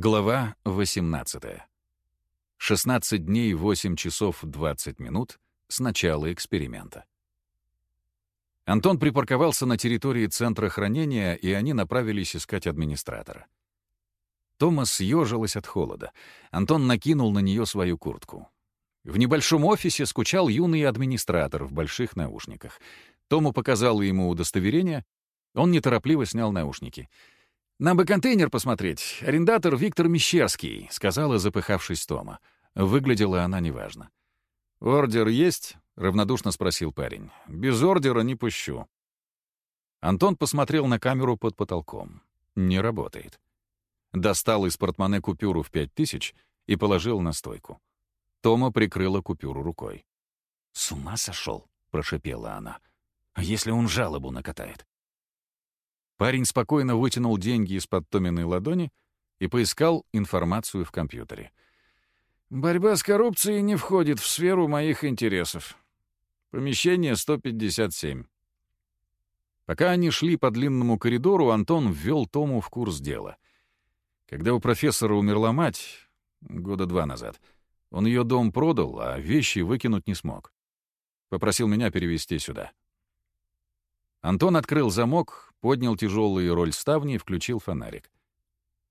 Глава 18. 16 дней 8 часов 20 минут с начала эксперимента. Антон припарковался на территории центра хранения, и они направились искать администратора. Томас съежилась от холода. Антон накинул на нее свою куртку. В небольшом офисе скучал юный администратор в больших наушниках. Тому показал ему удостоверение. Он неторопливо снял наушники — «Нам бы контейнер посмотреть. Арендатор Виктор Мещерский», — сказала, запыхавшись Тома. Выглядела она неважно. «Ордер есть?» — равнодушно спросил парень. «Без ордера не пущу». Антон посмотрел на камеру под потолком. Не работает. Достал из портмоне купюру в пять тысяч и положил на стойку. Тома прикрыла купюру рукой. «С ума сошел?» — прошипела она. «А если он жалобу накатает?» Парень спокойно вытянул деньги из-под Томиной ладони и поискал информацию в компьютере. «Борьба с коррупцией не входит в сферу моих интересов. Помещение 157». Пока они шли по длинному коридору, Антон ввел Тому в курс дела. Когда у профессора умерла мать, года два назад, он ее дом продал, а вещи выкинуть не смог. Попросил меня перевести сюда. Антон открыл замок, поднял тяжелые роль ставни и включил фонарик.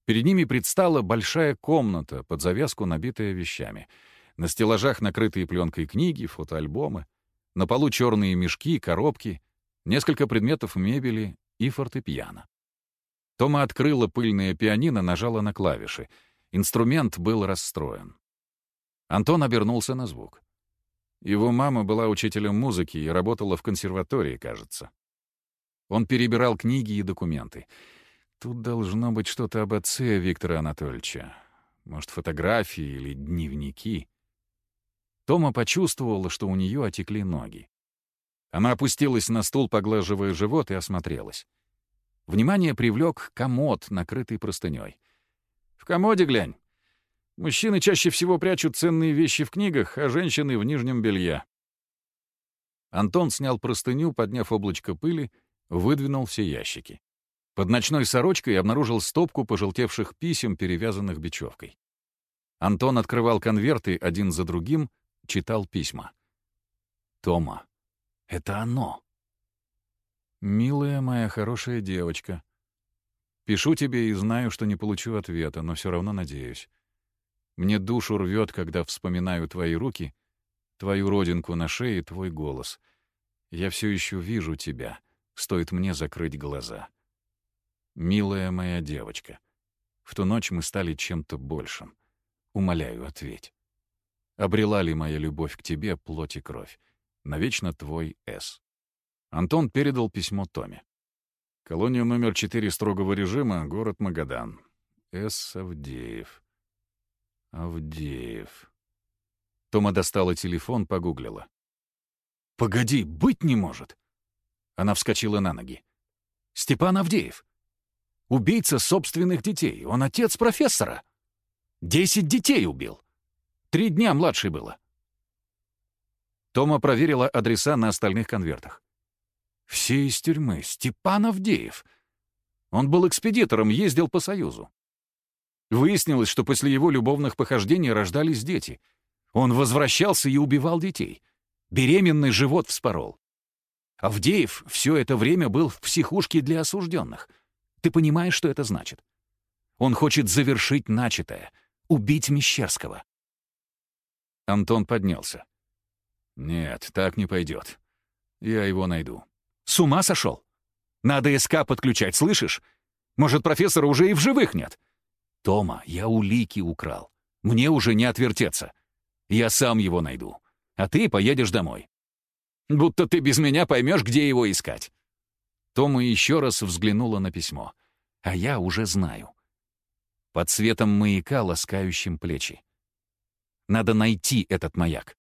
Перед ними предстала большая комната, под завязку набитая вещами. На стеллажах накрытые пленкой книги, фотоальбомы. На полу черные мешки, коробки, несколько предметов мебели и фортепиано. Тома открыла пыльное пианино, нажала на клавиши. Инструмент был расстроен. Антон обернулся на звук. Его мама была учителем музыки и работала в консерватории, кажется. Он перебирал книги и документы. Тут должно быть что-то об отце Виктора Анатольевича. Может, фотографии или дневники. Тома почувствовала, что у нее отекли ноги. Она опустилась на стул, поглаживая живот, и осмотрелась. Внимание привлек комод, накрытый простыней. «В комоде глянь. Мужчины чаще всего прячут ценные вещи в книгах, а женщины — в нижнем белье». Антон снял простыню, подняв облачко пыли, выдвинул все ящики. Под ночной сорочкой обнаружил стопку пожелтевших писем, перевязанных бечевкой. Антон открывал конверты один за другим, читал письма. «Тома, это оно!» «Милая моя хорошая девочка, пишу тебе и знаю, что не получу ответа, но все равно надеюсь. Мне душу рвет, когда вспоминаю твои руки, твою родинку на шее, твой голос. Я все еще вижу тебя» стоит мне закрыть глаза. Милая моя девочка, в ту ночь мы стали чем-то большим. Умоляю, ответь. Обрела ли моя любовь к тебе плоть и кровь? Навечно твой С. Антон передал письмо Томе. Колония номер 4 строгого режима, город Магадан. С. Авдеев. Авдеев. Тома достала телефон, погуглила. «Погоди, быть не может!» Она вскочила на ноги. «Степан Авдеев. Убийца собственных детей. Он отец профессора. Десять детей убил. Три дня младший было». Тома проверила адреса на остальных конвертах. «Все из тюрьмы. Степан Авдеев. Он был экспедитором, ездил по Союзу. Выяснилось, что после его любовных похождений рождались дети. Он возвращался и убивал детей. Беременный живот вспорол. Авдеев все это время был в психушке для осужденных. Ты понимаешь, что это значит? Он хочет завершить начатое, убить Мещерского. Антон поднялся. «Нет, так не пойдет. Я его найду». «С ума сошел? Надо СК подключать, слышишь? Может, профессора уже и в живых нет?» «Тома, я улики украл. Мне уже не отвертеться. Я сам его найду. А ты поедешь домой. Будто ты без меня поймешь, где его искать». Тома еще раз взглянула на письмо. «А я уже знаю». Под светом маяка, ласкающим плечи. Надо найти этот маяк.